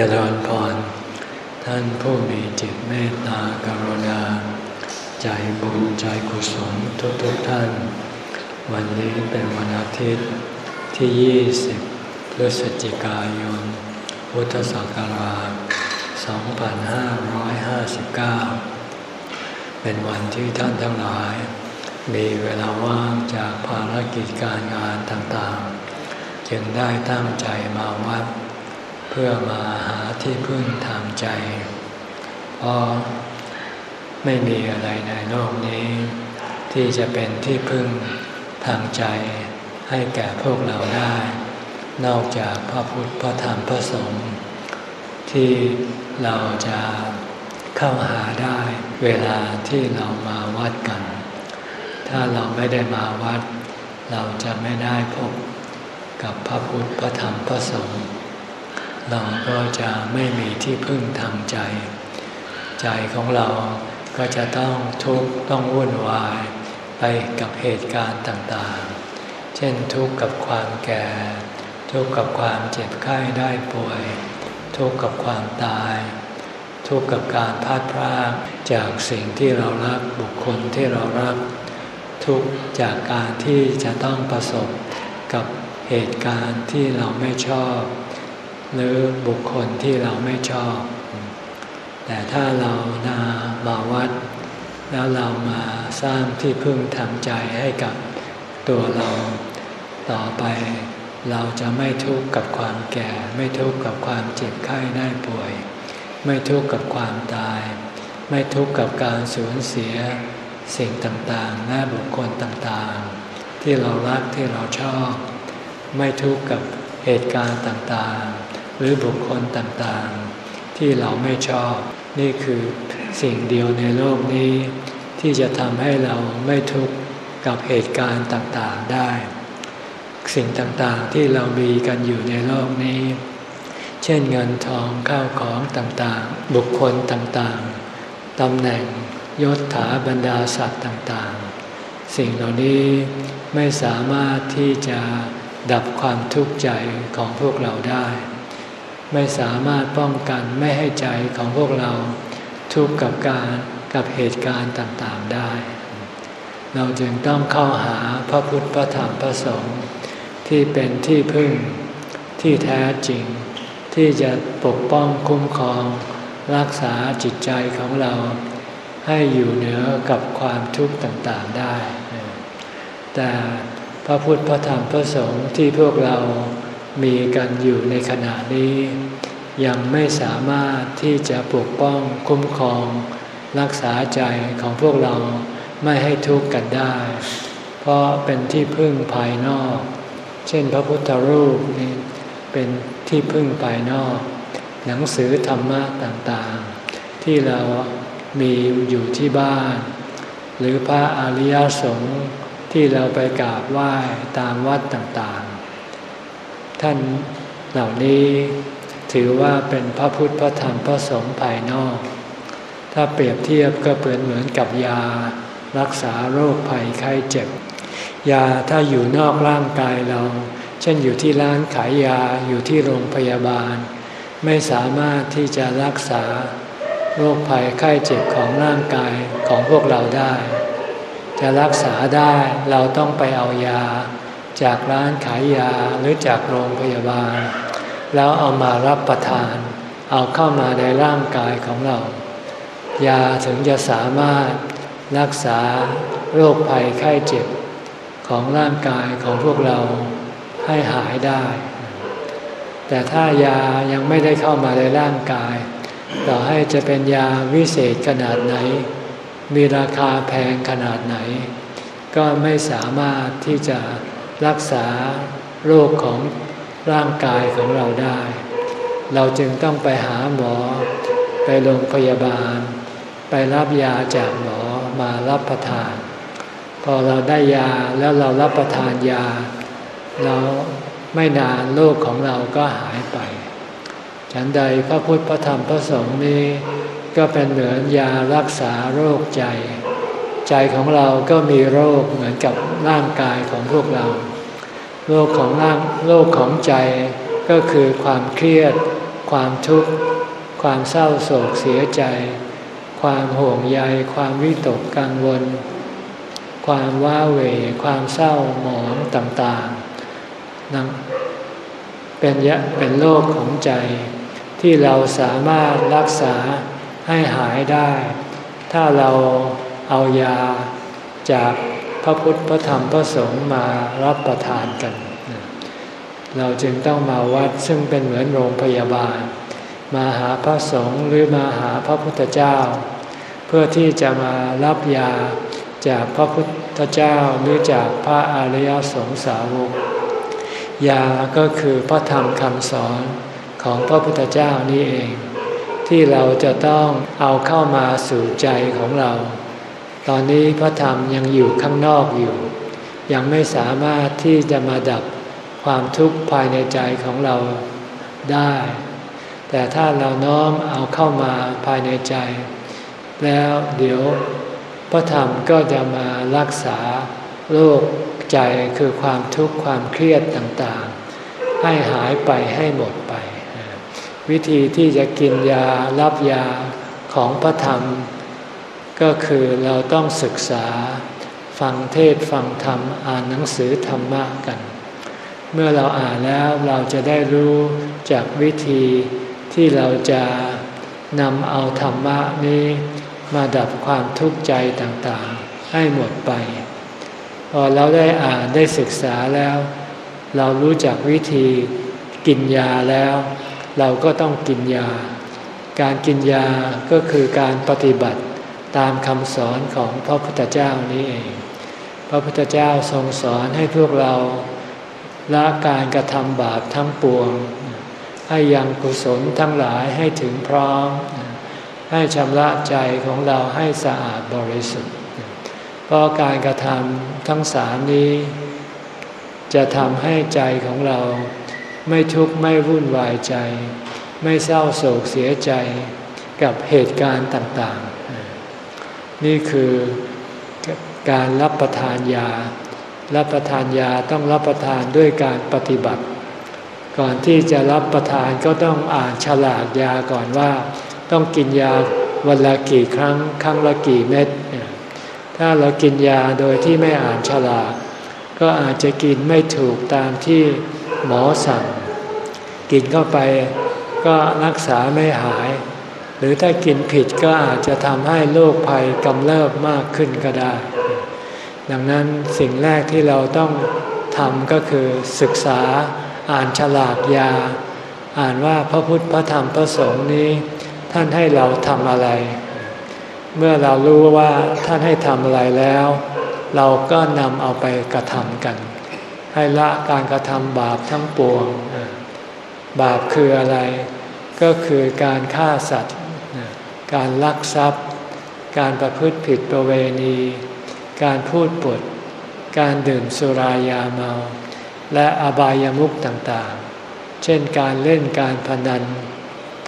จริญพร ท่านผู้มีจิตเมตตากรุณา ใจบุญใจกุศลทุกทุกท่าน วันนี้เป็นวันอาทิตย์ที่ 20 พฤศจิกายน พุทธศักราช 2559 เป็นวันที่ท่านทั้งหลาย มีเวลาว่างจากภารกิจการงานต่างๆ จึงได้ตั้งใจมาวัด พื่อมาหาที่พึ่งทางใจ เพราะไม่มีอะไรในโลกนี้ ที่จะเป็นที่พึ่งทางใจ ให้แก่พวกเราได้ นอกจากพระพุทธพระธรรมพระสงฆ์ที่เราจะเข้าหาได้เวลาที่เรามาวัดกัน ถ้าเราไม่ได้มาวัด เราจะไม่ได้พบกับพระพุทธพระธรรมพระสงฆ์ เราก็จะไม่มีที่พึ่งทางใจ ใจของเราก็จะต้องทุกข์ต้องวุ่นวายไปกับเหตุการณ์ต่างๆ เช่นทุกข์กับความแก่ ทุกข์กับความเจ็บไข้ได้ป่วย ทุกข์กับความตาย ทุกข์กับการพลาดพลาดจากสิ่งที่เรารักบุคคลที่เรารัก ทุกข์จากการที่จะต้องประสบกับเหตุการณ์ที่เราไม่ชอบ หรือบุคคลที่เราไม่ชอบ แต่ถ้าเรานามาวัด แล้วเรามาสร้างที่พึ่งทางใจให้กับตัวเรา ต่อไปเราจะไม่ทุกข์กับความแก่ ไม่ทุกข์กับความเจ็บไข้ได้ป่วย ไม่ทุกข์กับความตาย ไม่ทุกข์กับการสูญเสียสิ่งต่างๆและบุคคลต่างๆ ที่เรารักที่เราชอบ ไม่ทุกข์กับเหตุการณ์ต่างๆ หรือบุคคลต่างๆ ที่เราไม่ชอบ นี่คือสิ่งเดียวในโลกนี้ ที่จะทำให้เราไม่ทุกข์กับเหตุการณ์ต่างๆได้ สิ่งต่างๆที่เรามีกันอยู่ในโลกนี้ เช่นเงินทองข้าวของต่างๆ บุคคลต่างๆตำแหน่งยศถาบรรดาศักดิ์ต่างๆ สิ่งเหล่านี้ไม่สามารถที่จะดับความทุกข์ใจของพวกเราได้ ไม่สามารถป้องกันไม่ให้ใจของพวกเราทุกข์กับการกับเหตุการณ์ต่างๆได้ เราจึงต้องเข้าหาพระพุทธพระธรรมพระสงฆ์ที่เป็นที่พึ่งที่แท้จริง ที่จะปกป้องคุ้มครอง รักษาจิตใจของเรา ให้อยู่เหนือกับความทุกข์ต่างๆได้ แต่พระพุทธพระธรรมพระสงฆ์ที่พวกเรา มีกันอยู่ในขณะนี้ ยังไม่สามารถที่จะปกป้องคุ้มครอง รักษาใจของพวกเราไม่ให้ทุกข์กันได้ เพราะเป็นที่พึ่งภายนอก เช่นพระพุทธรูปนี่เป็นที่พึ่งภายนอก หนังสือธรรมะต่างๆ ที่เรามีอยู่ที่บ้าน หรือพระอริยสงฆ์ที่เราไปกราบไหว้ตามวัดต่างๆ ท่านเหล่านี้ถือว่าเป็นพระพุทธพระธรรมพระสงฆ์ภายนอก ถ้าเปรียบเทียบก็เปนเหมือนกับยา รักษาโรคภัยไข้เจ็บ ยาถ้าอยู่นอกร่างกายเรา เช่นอยู่ที่ร้านขายยาอยู่ที่โรงพยาบาล ไม่สามารถที่จะรักษาโรคภัยไข้เจ็บของร่างกายของพวกเราได้ จะรักษาได้เราต้องไปเอายา จากร้านขายยาหรือจากโรงพยาบาล แล้วเอามารับประทาน เอาเข้ามาในร่างกายของเรา ยาถึงจะสามารถรักษาโรคภัยไข้เจ็บของร่างกายของพวกเราให้หายได้ แต่ถ้ายายังไม่ได้เข้ามาในร่างกาย ต่อให้จะเป็นยาวิเศษขนาดไหน มีราคาแพงขนาดไหน ก็ไม่สามารถที่จะ รักษาโรคของร่างกายของเราได้ เราจึงต้องไปหาหมอ ไปโรงพยาบาล ไปรับยาจากหมอมารับประทาน พอเราได้ยาแล้วเรารับประทานยา เราไม่นานโรคของเราก็หายไป ฉันใดพระพุทธพระธรรมพระสงฆ์นี้ ก็เป็นเหมือนยารักษาโรคใจ ใจของเราก็มีโรคเหมือนกับร่างกายของพวกเรา โรคของร่างโรคของใจก็คือความเครียด ความทุกข์ ความเศร้าโศกเสียใจ ความห่วงใย ความวิตกกังวล ความว้าเหวความเศร้าหมองต่างๆนั่นเป็นยะเป็นโรคของใจ ที่เราสามารถรักษาให้หายได้ ถ้าเรา เอายาจากพระพุทธพระธรรมพระสงฆ์มารับประทานกัน เราจึงต้องมาวัดซึ่งเป็นเหมือนโรงพยาบาล มาหาพระสงฆ์หรือมาหาพระพุทธเจ้า เพื่อที่จะมารับยาจากพระพุทธเจ้าหรือจากพระอริยสงสาวกยาก็คือพระธรรมคำสอนของพระพุทธเจ้านี่เอง ที่เราจะต้องเอาเข้ามาสู่ใจของเรา ตอนนี้พระธรรมยังอยู่ข้างนอกอยู่ ยังไม่สามารถที่จะมาดับความทุกข์ภายในใจของเราได้ แต่ถ้าเราน้อมเอาเข้ามาภายในใจ แล้วเดี๋ยวพระธรรมก็จะมารักษาโรคใจคือความทุกข์ความเครียดต่างๆ ให้หายไปให้หมดไป วิธีที่จะกินยารับยาของพระธรรม ก็คือเราต้องศึกษาฟังเทศฟังธรรมอ่านหนังสือธรรมะกัน เมื่อเราอ่านแล้วเราจะได้รู้จากวิธีที่เราจะนำเอาธรรมะนี้มาดับความทุกข์ใจต่างๆ ให้หมดไป พอเราได้อ่านได้ศึกษาแล้ว เรารู้จักวิธีกินยาแล้ว เราก็ต้องกินยา การกินยาก็คือการปฏิบัติ ตามคำสอนของพระพุทธเจ้านี้เอง พระพุทธเจ้าทรงสอนให้พวกเราละการกระทำบาปทั้งปวง ให้ยังกุศลทั้งหลายให้ถึงพร้อม ให้ชำระใจของเราให้สะอาดบริสุทธิ์ เพราะการกระทำทั้งสามนี้ จะทำให้ใจของเราไม่ทุกข์ไม่วุ่นวายใจ ไม่เศร้าโศกเสียใจกับเหตุการณ์ต่าง นี่คือการรับประทานยา รับประทานยาต้องรับประทานด้วยการปฏิบัติ ก่อนที่จะรับประทานก็ต้องอ่านฉลากยาก่อนว่า ต้องกินยาวันละกี่ครั้ง ครั้งละกี่เม็ด ถ้าเรากินยาโดยที่ไม่อ่านฉลากก็อาจจะกินไม่ถูกตามที่หมอสั่ง กินเข้าไปก็รักษาไม่หาย หรือถ้ากินผิดก็อาจจะทำให้โรคภัยกำเริบมากขึ้นก็ได้ ดังนั้นสิ่งแรกที่เราต้องทำก็คือศึกษาอ่านฉลากยา อ่านว่าพระพุทธพระธรรมพระสงฆ์นี้ ท่านให้เราทำอะไร เมื่อเรารู้ว่าท่านให้ทำอะไรแล้ว เราก็นำเอาไปกระทำกัน ให้ละการกระทำบาปทั้งปวง บาปคืออะไร ก็คือการฆ่าสัตว์ การลักทรัพย์ การประพฤติผิดประเวณี การพูดปด การดื่มสุรายาเมา และอบายามุขต่างๆ เช่นการเล่นการพนัน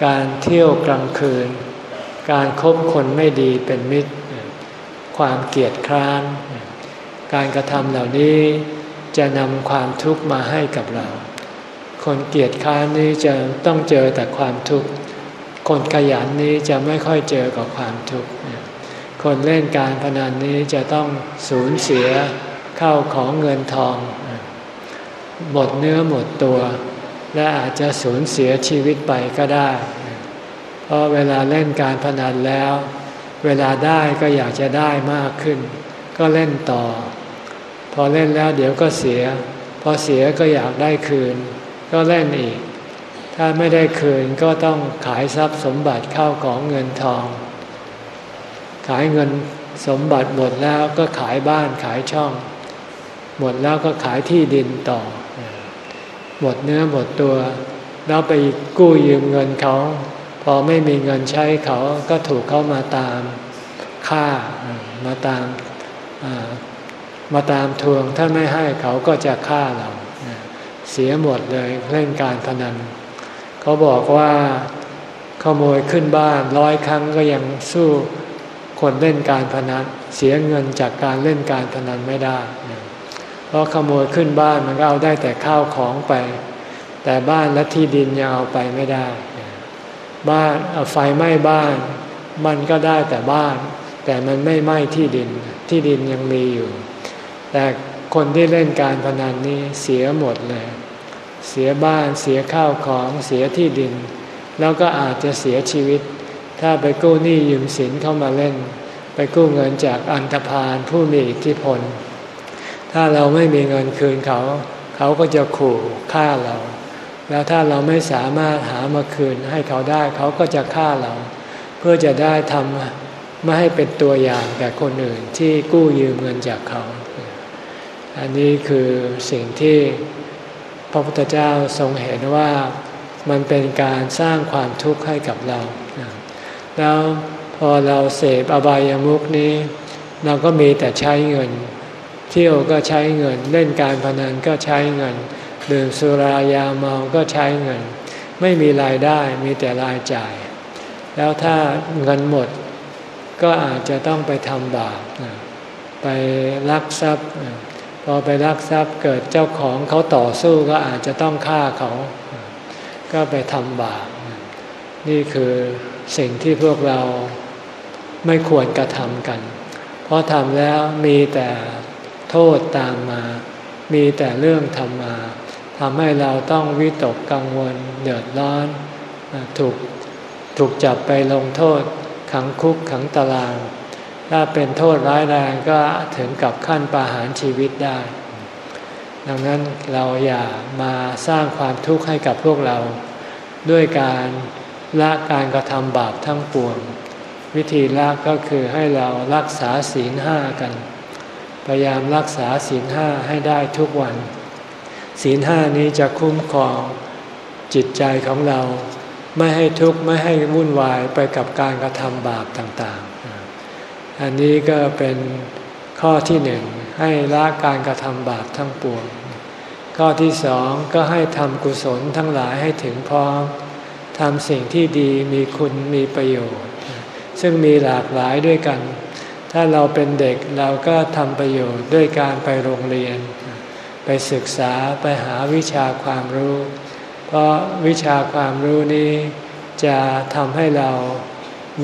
การเที่ยวกลางคืน การคบคนไม่ดีเป็นมิตร ความเกียดคร้าน การกระทำเหล่านี้จะนำความทุกข์มาให้กับเรา คนเกียดค้านนี้จะต้องเจอแต่ความทุกข์ คนขยันนี้จะไม่ค่อยเจอกับความทุกข์ คนเล่นการพนันนี้จะต้องสูญเสียเข้าของเงินทอง หมดเนื้อหมดตัว และอาจจะสูญเสียชีวิตไปก็ได้ เพราะเวลาเล่นการพนันแล้ว เวลาได้ก็อยากจะได้มากขึ้น ก็เล่นต่อ พอเล่นแล้วเดี๋ยวก็เสีย พอเสียก็อยากได้คืน ก็เล่นอีก ถ้าไม่ได้คืนก็ต้องขายทรัพย์สมบัติเข้าของเงินทอง ขายเงินสมบัติหมดแล้วก็ขายบ้านขายช่อง หมดแล้วก็ขายที่ดินต่อ หมดเนื้อหมดตัว แล้วไปกู้ยืมเงินเขา พอไม่มีเงินใช้เขาก็ถูกเขามาตามค่ามาตามมาตามทวงถ้าไม่ให้เขาก็จะฆ่าเรา เสียหมดเลยเล่นการพนัน เขาบอกว่าขโมยขึ้นบ้านร้อยครั้งก็ยังสู้คนเล่นการพนันเสียเงินจากการเล่นการพนันไม่ได้ เพราะขโมยขึ้นบ้านมันก็เอาได้แต่ข้าวของไป แต่บ้านและที่ดินยังเอาไปไม่ได้ บ้านไฟไหม้บ้าน มันก็ได้แต่บ้าน แต่มันไม่ไหม้ที่ดินที่ดินยังมีอยู่ แต่คนที่เล่นการพนันนี้เสียหมดเลย เสียบ้านเสียข้าวของเสียที่ดิน แล้วก็อาจจะเสียชีวิต ถ้าไปกู้หนี้ยืมสินเข้ามาเล่น ไปกู้เงินจากอันธพาลผู้มีอิทธิพล ถ้าเราไม่มีเงินคืนเขา เขาก็จะขู่ฆ่าเรา แล้วถ้าเราไม่สามารถหามาคืนให้เขาได้เขาก็จะฆ่าเรา เพื่อจะได้ทำไม่ให้เป็นตัวอย่างแก่คนอื่นที่กู้ยืมเงินจากเขา อันนี้คือสิ่งที่ พระพุทธเจ้าทรงเห็นว่ามันเป็นการสร้างความทุกข์ให้กับเรา แล้วพอเราเสพอบายามุกนี้ เราก็มีแต่ใช้เงิน เที่ยวก็ใช้เงิน เล่นการพนันก็ใช้เงิน ดื่มสุรายาเมาก็ใช้เงิน ไม่มีรายได้มีแต่รายจ่าย แล้วถ้าเงินหมดก็อาจจะต้องไปทำบาปไปลักทรัพย์ อไปรักทรัพย์เกิดเจ้าของเขาต่อสู้ก็อาจจะต้องฆ่าเขา ก็ไปทำบาปนี่คือสิ่งที่พวกเราไม่ควรกระทำกัน เพราะทำแล้วมีแต่โทษตามมา มีแต่เรื่องทำมาทำให้เราต้องวิตกกังวลเดือดร้อนถูกถูกจับไปลงโทษขังคุกขังตาราง ถ้าเป็นโทษร้ายแรงก็ถึงกับขั้นประหารชีวิตได้ ดังนั้นเราอย่ามาสร้างความทุกข์ให้กับพวกเรา ด้วยการละการกระทำบาปทั้งปวง วิธีละก็คือให้เรารักษาศีลห้ากัน พยายามรักษาศีลห้าให้ได้ทุกวัน ศีลห้านี้จะคุ้มครองจิตใจของเรา ไม่ให้ทุกข์ไม่ให้วุ่นวายไปกับการกระทำบาปต่าง อันนี้ก็เป็นข้อที่หนึ่งให้ละการกระทำบาปทั้งปวง ข้อที่สองก็ให้ทำกุศลทั้งหลายให้ถึงพร้อมทำสิ่งที่ดีมีคุณมีประโยชน์ ซึ่งมีหลากหลายด้วยกัน ถ้าเราเป็นเด็กเราก็ทำประโยชน์ด้วยการไปโรงเรียน ไปศึกษาไปหาวิชาความรู้ เพราะวิชาความรู้นี้จะทำให้เรา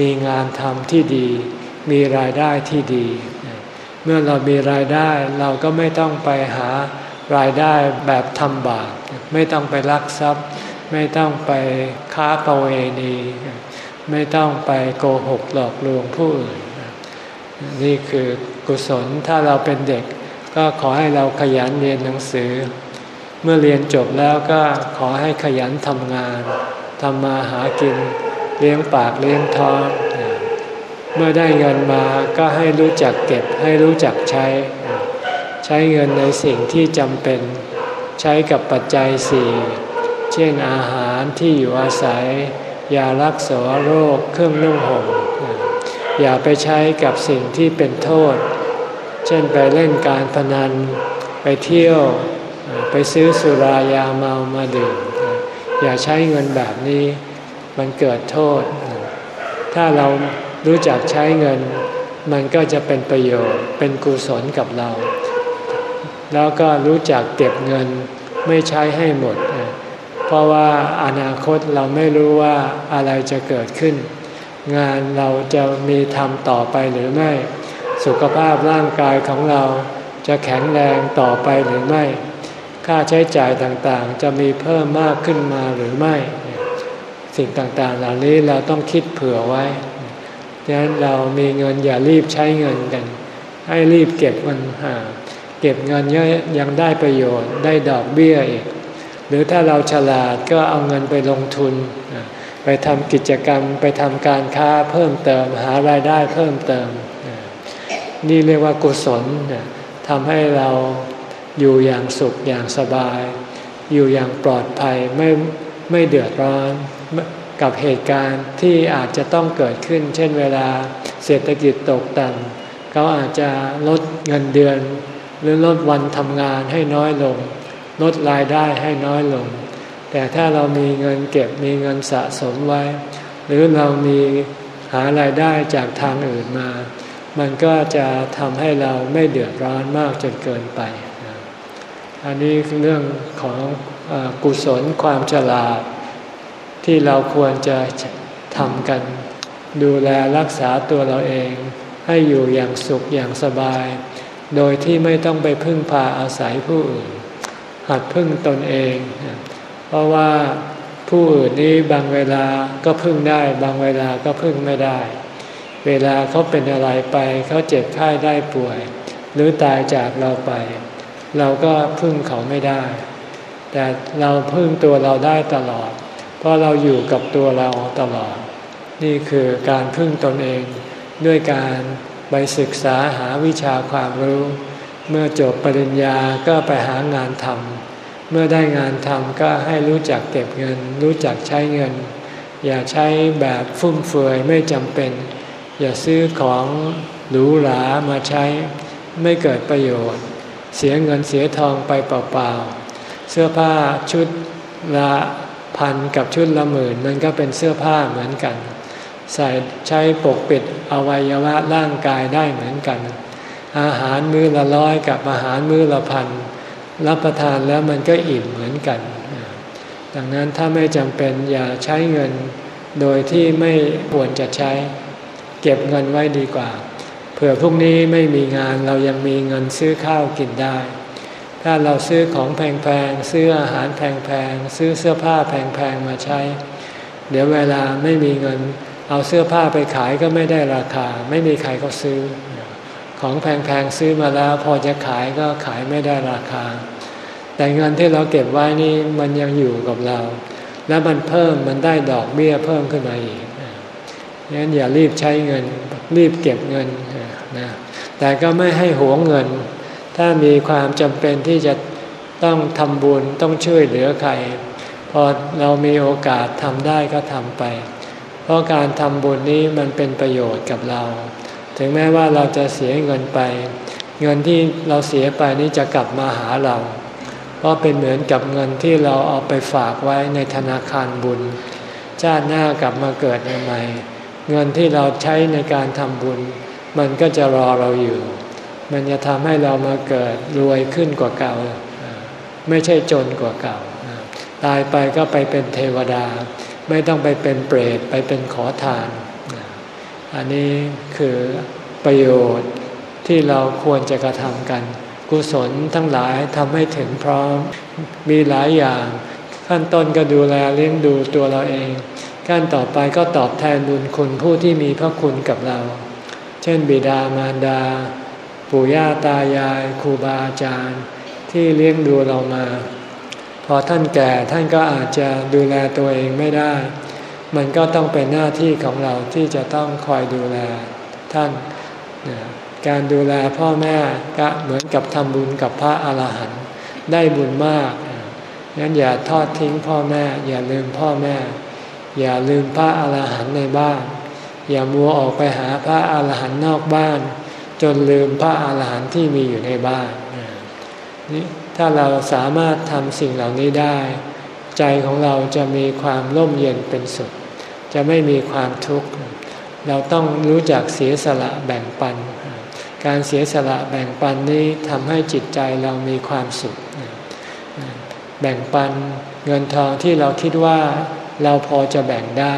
มีงานทำที่ดี มีรายได้ที่ดี เมื่อเรามีรายได้เราก็ไม่ต้องไปหารายได้แบบทำบาปไม่ต้องไปลักทรัพย์ ไม่ต้องไปค้าประเวณี ไม่ต้องไปโกหกหลอกลวงผู้อื่น นี่คือกุศลถ้าเราเป็นเด็ก ก็ขอให้เราขยันเรียนหนังสือ เมื่อเรียนจบแล้วก็ขอให้ขยันทำงานทำมาหากิน เลี้ยงปากเลี้ยงท้อง เมื่อได้เงินมาก็ให้รู้จักเก็บให้รู้จักใช้ ใช้เงินในสิ่งที่จำเป็น ใช้กับปัจจัยสี่เช่นอาหารที่อยู่อาศัย ยารักษาโรคเครื่องนุ่งห่มอย่าไปใช้กับสิ่งที่เป็นโทษ เช่นไปเล่นการพนัน ไปเที่ยว ไปซื้อสุรายาเมามาดื่ม อย่าใช้เงินแบบนี้ มันเกิดโทษ ถ้าเรา รู้จักใช้เงิน มันก็จะเป็นประโยชน์เป็นกุศลกับเรา แล้วก็รู้จักเก็บเงินไม่ใช้ให้หมด เพราะว่าอนาคตเราไม่รู้ว่าอะไรจะเกิดขึ้น งานเราจะมีทำต่อไปหรือไม่ สุขภาพร่างกายของเราจะแข็งแรงต่อไปหรือไม่ ค่าใช้จ่ายต่างๆ จะมีเพิ่มมากขึ้นมาหรือไม่ สิ่งต่างๆ เหล่านี้เราต้องคิดเผื่อไว้ ดังนั้นเรามีเงินอย่ารีบใช้เงินกัน ให้รีบเก็บมันหา เก็บเงินเยอะยังได้ประโยชน์ได้ดอกเบี้ยอีก หรือถ้าเราฉลาดก็เอาเงินไปลงทุน ไปทำกิจกรรมไปทำการค้าเพิ่มเติมหารายได้เพิ่มเติม นี่เรียกว่ากุศลทำให้เราอยู่อย่างสุขอย่างสบาย อยู่อย่างปลอดภัยไม่ไม่เดือดร้อน กับเหตุการณ์ที่อาจจะต้องเกิดขึ้น เช่นเวลาเศรษฐกิจตกต่ำเขาอาจจะลดเงินเดือน หรือลดวันทำงานให้น้อยลง ลดรายได้ให้น้อยลง แต่ถ้าเรามีเงินเก็บมีเงินสะสมไว้ หรือเรามีหารายได้จากทางอื่นมา มันก็จะทำให้เราไม่เดือดร้อนมากจนเกินไป อันนี้เรื่องของอกุศลความฉลาด ที่เราควรจะทำกัน ดูแลรักษาตัวเราเอง ให้อยู่อย่างสุขอย่างสบาย โดยที่ไม่ต้องไปพึ่งพาอาศัยผู้อื่น หัดพึ่งตนเอง เพราะว่าผู้อื่นนี้บางเวลาก็พึ่งได้ บางเวลาก็พึ่งไม่ได้ เวลาเขาเป็นอะไรไปเขาเจ็บไข้ได้ป่วย หรือตายจากเราไป เราก็พึ่งเขาไม่ได้ แต่เราพึ่งตัวเราได้ตลอด ราะเราอยู่กับตัวเราตลอด นี่คือการพึ่งตนเองด้วยการไปศึกษาหาวิชาความรู้ เมื่อจบปริญญาก็ไปหางานทำเมื่อได้งานทำก็ให้รู้จักเก็บเงิน รู้จักใช้เงิน อย่าใช้แบบฟุ่มเฟือยไม่จำเป็น อย่าซื้อของหรูหรามาใช้ไม่เกิดประโยชน์ เสียเงินเสียทองไปเปล่าๆเสื้อผ้าชุดละ พันกับชุดละหมื่นมันก็เป็นเสื้อผ้าเหมือนกัน ใส่ใช้ปกปิดอวัยวะร่างกายได้เหมือนกัน อาหารมื้อละร้อยกับอาหารมื้อละพันรับประทานแล้วมันก็อิ่มเหมือนกัน ดังนั้นถ้าไม่จำเป็นอย่าใช้เงินโดยที่ไม่ควรจะใช้ เก็บเงินไว้ดีกว่า เผื่อพรุ่งนี้ไม่มีงานเรายังมีเงินซื้อข้าวกินได้ ถ้าเราซื้อของแพงๆ ซื้ออาหารแพงๆ ซื้อเสื้อผ้าแพงๆ มาใช้ เดี๋ยวเวลาไม่มีเงิน เอาเสื้อผ้าไปขายก็ไม่ได้ราคา ไม่มีใครเขาซื้อ ของแพงๆ ซื้อมาแล้ว พอจะขายก็ขายไม่ได้ราคา แต่เงินที่เราเก็บไว้นี่มันยังอยู่กับเรา แล้วมันเพิ่มมันได้ดอกเบี้ยเพิ่มขึ้นมาอีกงั้นอย่ารีบใช้เงินรีบเก็บเงินนะแต่ก็ไม่ให้หวงเงิน ถ้ามีความจำเป็นที่จะต้องทำบุญต้องช่วยเหลือใคร พอเรามีโอกาสทำได้ก็ทำไป เพราะการทำบุญนี้มันเป็นประโยชน์กับเรา ถึงแม้ว่าเราจะเสียเงินไป เงินที่เราเสียไปนี้จะกลับมาหาเรา เพราะเป็นเหมือนกับเงินที่เราเอาไปฝากไว้ในธนาคารบุญ ชาติหน้ากลับมาเกิดใหม่ เงินที่เราใช้ในการทำบุญ มันก็จะรอเราอยู่ มันจะทำให้เรามาเกิดรวยขึ้นกว่าเก่า ไม่ใช่จนกว่าเก่า ตายไปก็ไปเป็นเทวดา ไม่ต้องไปเป็นเปรตไปเป็นขอทาน อันนี้คือประโยชน์ที่เราควรจะกระทำกัน กุศลทั้งหลายทำให้ถึงพร้อมมีหลายอย่าง ขั้นต้นก็ดูแลเลี้ยงดูตัวเราเอง ขั้นต่อไปก็ตอบแทนบุญคุณผู้ที่มีพระคุณกับเรา เช่น บิดามารดา ปู่ย่าตายายครูบาอาจารย์ที่เลี้ยงดูเรามา พอท่านแก่ท่านก็อาจจะดูแลตัวเองไม่ได้ มันก็ต้องเป็นหน้าที่ของเราที่จะต้องคอยดูแลท่าน การดูแลพ่อแม่ก็เหมือนกับทำบุญกับพระอาหารหันต์ได้บุญมากงั้นอย่าทอดทิ้งพ่อแม่ อย่าลืมพ่อแม่ อย่าลืมพระอาหารหันต์ในบ้าน อย่ามัวออกไปหาพระอาหารหันต์นอกบ้าน จนลืมพระอาหารหันต์ที่มีอยู่ในบ้านนี่ถ้าเราสามารถทำสิ่งเหล่านี้ได้ ใจของเราจะมีความร่มเย็นเป็นสุข จะไม่มีความทุกข์ เราต้องรู้จักเสียสละแบ่งปัน การเสียสละแบ่งปันนี้ทำให้จิตใจเรามีความสุข แบ่งปันเงินทองที่เราคิดว่าเราพอจะแบ่งได้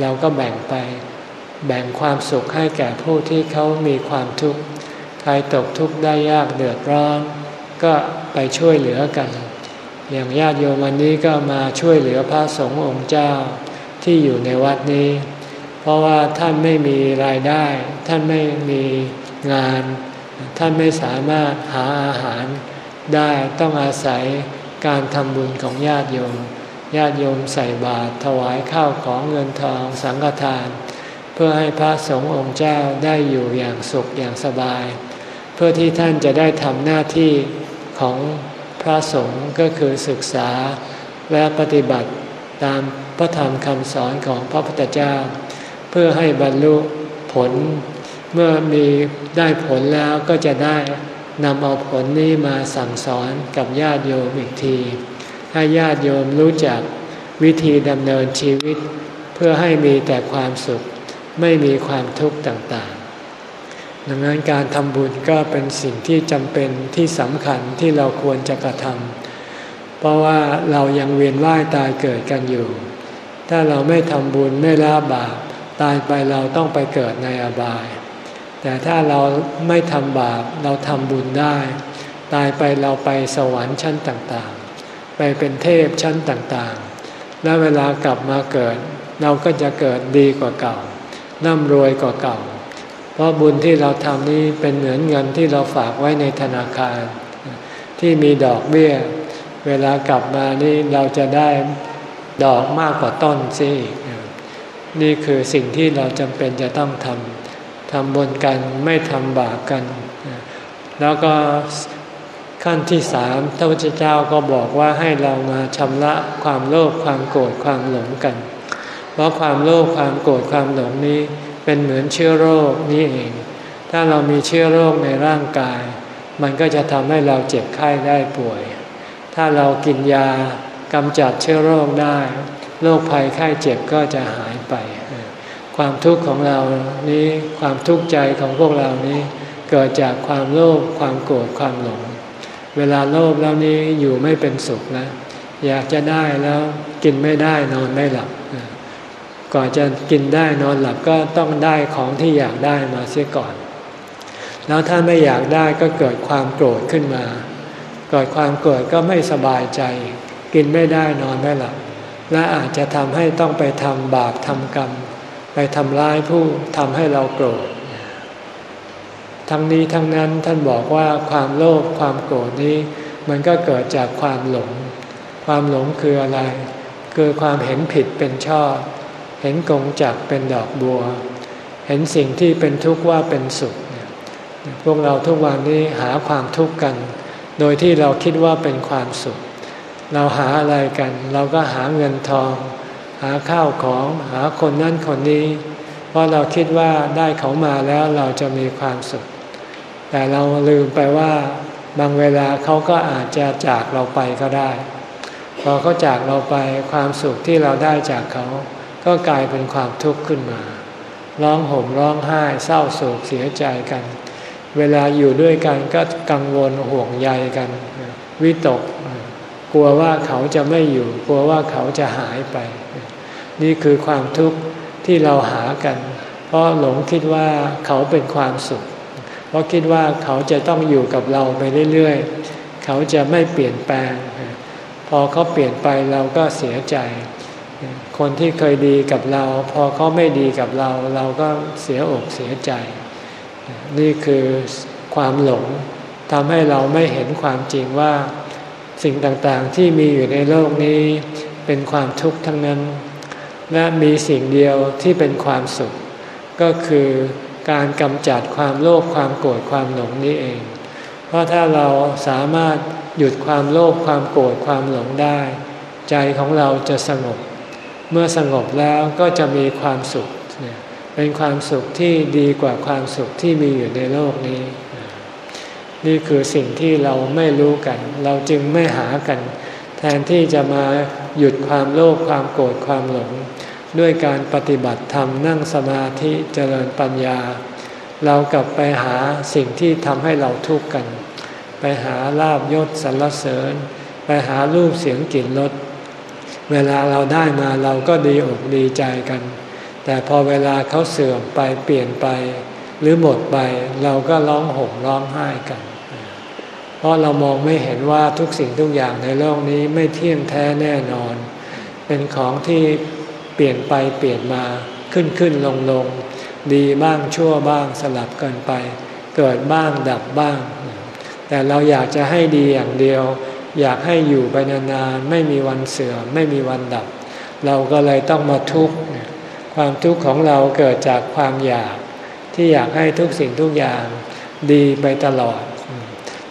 เราก็แบ่งไป แบ่งความสุขให้แก่ผู้ที่เขามีความทุกข์ ใครตกทุกข์ได้ยากเดือดร้อน ก็ไปช่วยเหลือกัน อย่างญาติโยมวันนี้ก็มาช่วยเหลือพระสงฆ์องค์เจ้าที่อยู่ในวัดนี้ เพราะว่าท่านไม่มีรายได้ ท่านไม่มีงาน ท่านไม่สามารถหาอาหารได้ต้องอาศัยการทำบุญของญาติโยม ญาติโยมใส่บาตรถวายข้าวของเงินทองสังฆทานเพื่อให้พระสงฆ์องค์เจ้าได้อยู่อย่างสุขอย่างสบาย เพื่อที่ท่านจะได้ทำหน้าที่ของพระสงฆ์ก็คือศึกษาและปฏิบัติตามพระธรรมคำสอนของพระพุทธเจ้า เพื่อให้บรรลุผล เมื่อมีได้ผลแล้วก็จะได้นำเอาผลนี้มาสั่งสอนกับญาติโยมอีกที ให้ญาติโยมรู้จักวิธีดำเนินชีวิต เพื่อให้มีแต่ความสุข ไม่มีความทุกข์ต่างๆ ดังนั้นการทำบุญก็เป็นสิ่งที่จำเป็นที่สำคัญที่เราควรจะกระทำเพราะว่าเรายังเวียนว่ายตายเกิดกันอยู่ ถ้าเราไม่ทำบุญไม่ละบาปตายไปเราต้องไปเกิดในอบาย แต่ถ้าเราไม่ทำบาปเราทำบุญได้ ตายไปเราไปสวรรค์ชั้นต่างๆ ไปเป็นเทพชั้นต่างๆ แล้วเวลากลับมาเกิด เราก็จะเกิดดีกว่าเก่า ร่ำรวยกว่าเก่า เพราะบุญที่เราทำนี้เป็นเหมือนเงินที่เราฝากไว้ในธนาคาร ที่มีดอกเบี้ย เวลากลับมานี่เราจะได้ดอกมากกว่าต้นซินี่คือสิ่งที่เราจำเป็นจะต้องทำทำบุญกันไม่ทำบาปกัน แล้วก็ขั้นที่สามพระพุทธเจ้าก็บอกว่าให้เรามาชำระความโลภความโกรธความหลงกัน เพราะความโลภความโกรธความหลงนี้เป็นเหมือนเชื้อโรคนี่เอง ถ้าเรามีเชื้อโรคในร่างกาย มันก็จะทำให้เราเจ็บไข้ได้ป่วย ถ้าเรากินยากำจัดเชื้อโรคได้ โรคภัยไข้เจ็บก็จะหายไป ความทุกข์ของเรานี้ ความทุกข์ใจของพวกเรานี้ เกิดจากความโลภความโกรธความหลง เวลาโลภแล้วนี้อยู่ไม่เป็นสุขนะ อยากจะได้แล้วกินไม่ได้นอนไม่หลับ ก่อนจะกินได้นอนหลับก็ต้องได้ของที่อยากได้มาเสียก่อน แล้วถ้าไม่อยากได้ก็เกิดความโกรธขึ้นมา เกิดความโกรธก็ไม่สบายใจ กินไม่ได้นอนไม่หลับ และอาจจะทำให้ต้องไปทำบาปทำกรรม ไปทำร้ายผู้ทำให้เราโกรธ ทั้งนี้ทั้งนั้นท่านบอกว่าความโลภความโกรธนี้ มันก็เกิดจากความหลง ความหลงคืออะไร คือความเห็นผิดเป็นชอบ เห็นกงจักเป็นดอกบัว เห็นสิ่งที่เป็นทุกข์ว่าเป็นสุข พวกเราทุกวันนี้หาความทุกข์กัน โดยที่เราคิดว่าเป็นความสุข เราหาอะไรกัน เราก็หาเงินทอง หาข้าวของ หาคนนั่นคนนี้ เพราะเราคิดว่าได้เขามาแล้วเราจะมีความสุข แต่เราลืมไปว่าบางเวลาเขาก็อาจจะจากเราไปก็ได้ พอเขาจากเราไปความสุขที่เราได้จากเขา ก็กลายเป็นความทุกข์ขึ้นมา ร้องห่มร้องไห้เศร้าโศกเสียใจกัน เวลาอยู่ด้วยกันก็กังวลห่วงใยกัน วิตก กลัวว่าเขาจะไม่อยู่ กลัวว่าเขาจะหายไป นี่คือความทุกข์ที่เราหากัน เพราะหลงคิดว่าเขาเป็นความสุข เพราะคิดว่าเขาจะต้องอยู่กับเราไปเรื่อยๆ เขาจะไม่เปลี่ยนแปลง พอเขาเปลี่ยนไปเราก็เสียใจ คนที่เคยดีกับเรา พอเขาไม่ดีกับเรา เราก็เสียอกเสียใจ นี่คือความหลงทำให้เราไม่เห็นความจริงว่าสิ่งต่างๆที่มีอยู่ในโลกนี้เป็นความทุกข์ทั้งนั้น และมีสิ่งเดียวที่เป็นความสุข ก็คือการกำจัดความโลภความโกรธความหลงนี้เอง เพราะถ้าเราสามารถหยุดความโลภความโกรธความหลงได้ ใจของเราจะสงบ เมื่อสงบแล้วก็จะมีความสุข เป็นความสุขที่ดีกว่าความสุขที่มีอยู่ในโลกนี้ นี่คือสิ่งที่เราไม่รู้กัน เราจึงไม่หากัน แทนที่จะมาหยุดความโลภความโกรธความหลง ด้วยการปฏิบัติธรรมนั่งสมาธิเจริญปัญญา เรากลับไปหาสิ่งที่ทำให้เราทุกข์กัน ไปหาลาบยศสรรเสริญ ไปหารูปเสียงกลิ่นรส เวลาเราได้มาเราก็ดีอกดีใจกัน แต่พอเวลาเขาเสื่อมไปเปลี่ยนไป หรือหมดไปเราก็ร้องห่มร้องไห้กัน เพราะเรามองไม่เห็นว่าทุกสิ่งทุกอย่างในโลกนี้ไม่เที่ยงแท้แน่นอน เป็นของที่เปลี่ยนไปเปลี่ยนมาขึ้นขึ้นลงลงดีบ้างชั่วบ้างสลับกันไป เกิดบ้างดับบ้าง แต่เราอยากจะให้ดีอย่างเดียว อยากให้อยู่ไปนานๆไม่มีวันเสื่อมไม่มีวันดับ เราก็เลยต้องมาทุกข์ความทุกข์ของเราเกิดจากความอยากที่อยากให้ทุกสิ่งทุกอย่างดีไปตลอด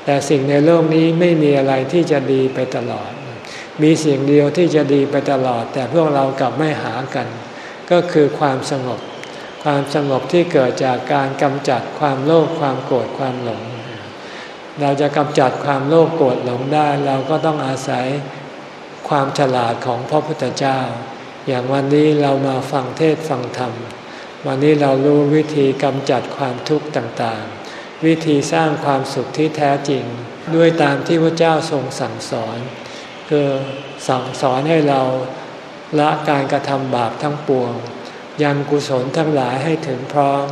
แต่สิ่งในโลกนี้ไม่มีอะไรที่จะดีไปตลอด มีสิ่งเดียวที่จะดีไปตลอด แต่พวกเรากลับไม่หากัน ก็คือความสงบ ความสงบที่เกิดจากการกำจัดความโลภความโกรธความหลง เราจะกำจัดความโลภโกรธหลงได้ เราก็ต้องอาศัยความฉลาดของพระพุทธเจ้า อย่างวันนี้เรามาฟังเทศฟังธรรม วันนี้เรารู้วิธีกำจัดความทุกข์ต่างๆ วิธีสร้างความสุขที่แท้จริง ด้วยตามที่พระเจ้าทรงสั่งสอน คือสั่งสอนให้เราละการกระทำบาปทั้งปวง ยังกุศลทั้งหลายให้ถึงพร้อม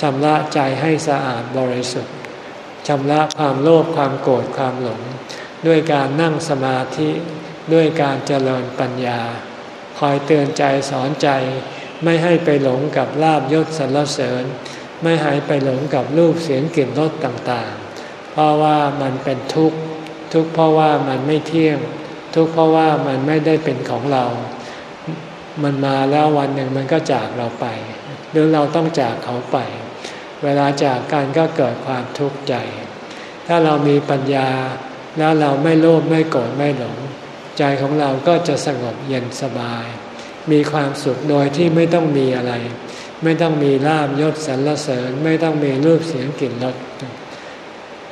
ชำระใจให้สะอาดบริสุทธิ์ ชำระความโลภความโกรธความหลง ด้วยการนั่งสมาธิด้วยการเจริญปัญญา คอยเตือนใจสอนใจ ไม่ให้ไปหลงกับลาบยศสรรเสริญ ไม่ให้ไปหลงกับรูปเสียงกลิ่นรสต่างๆ เพราะว่ามันเป็นทุกข์ทุกข์เพราะว่ามันไม่เที่ยง ทุกข์เพราะว่ามันไม่ได้เป็นของเรา มันมาแล้ววันหนึ่งมันก็จากเราไป หรือเราต้องจากเขาไป เวลาจากกันก็เกิดความทุกข์ใจ ถ้าเรามีปัญญาแล้วเราไม่โลภไม่โกรธไม่หลง ใจของเราก็จะสงบเย็นสบาย มีความสุขโดยที่ไม่ต้องมีอะไร ไม่ต้องมีลาบยศสรรเสริญ ไม่ต้องมีรูปเสียงกลิ่นรส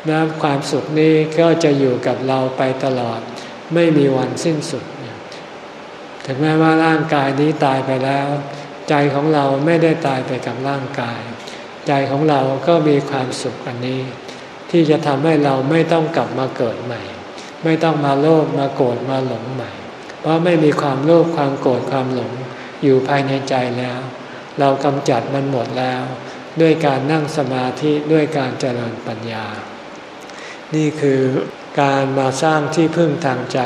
นะความสุขนี้ก็จะอยู่กับเราไปตลอด ไม่มีวันสิ้นสุด ถึงแม้ว่าร่างกายนี้ตายไปแล้ว ใจของเราไม่ได้ตายไปกับร่างกาย ใจของเราก็มีความสุขอันนี้ ที่จะทำให้เราไม่ต้องกลับมาเกิดใหม่ ไม่ต้องมาโลภมาโกรธมาหลงใหม่ เพราะไม่มีความโลภความโกรธความหลงอยู่ภายในใจแล้ว เรากำจัดมันหมดแล้ว ด้วยการนั่งสมาธิด้วยการเจริญปัญญา นี่คือการมาสร้างที่พึ่งทางใจ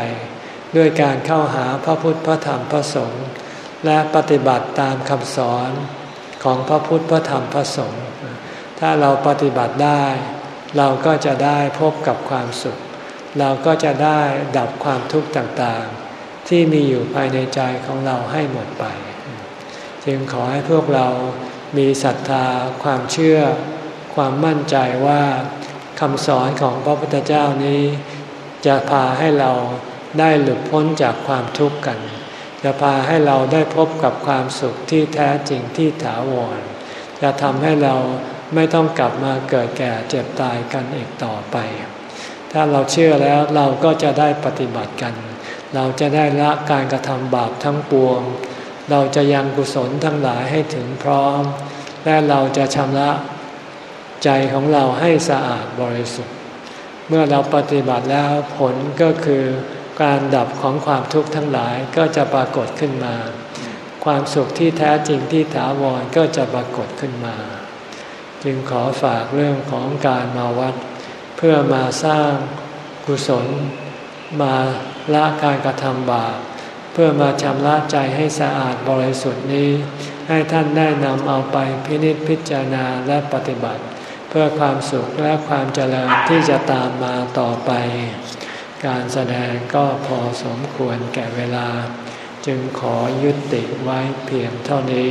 ด้วยการเข้าหาพระพุทธพระธรรมพระสงฆ์และปฏิบัติตามคำสอนของพระพุทธพระธรรมพระสงฆ์ ถ้าเราปฏิบัติได้ เราก็จะได้พบกับความสุข เราก็จะได้ดับความทุกข์ต่างๆ ที่มีอยู่ภายในใจของเราให้หมดไป จึงขอให้พวกเรามีศรัทธา ความเชื่อ ความมั่นใจว่าคำสอนของพระพุทธเจ้านี้ จะพาให้เราได้หลุดพ้นจากความทุกข์กัน จะพาให้เราได้พบกับความสุขที่แท้จริงที่ถาวร จะทำให้เรา ไม่ต้องกลับมาเกิดแก่เจ็บตายกันอีกต่อไป ถ้าเราเชื่อแล้วเราก็จะได้ปฏิบัติกัน เราจะได้ละการกระทำบาปทั้งปวง เราจะยังกุศลทั้งหลายให้ถึงพร้อม และเราจะชำระใจของเราให้สะอาดบริสุทธิ์ เมื่อเราปฏิบัติแล้วผลก็คือการดับของความทุกข์ทั้งหลายก็จะปรากฏขึ้นมา ความสุขที่แท้จริงที่ถาวรก็จะปรากฏขึ้นมา จึงขอฝากเรื่องของการมาวัด เพื่อมาสร้างกุศล มาละการกระทำบาปเพื่อมาชำระใจให้สะอาดบริสุทธิ์นี้ ให้ท่านได้นำเอาไปพินิจพิจารณาและปฏิบัติ เพื่อความสุขและความเจริญที่จะตามมาต่อไป การแสดงก็พอสมควรแก่เวลา จึงขอยุติไว้เพียงเท่านี้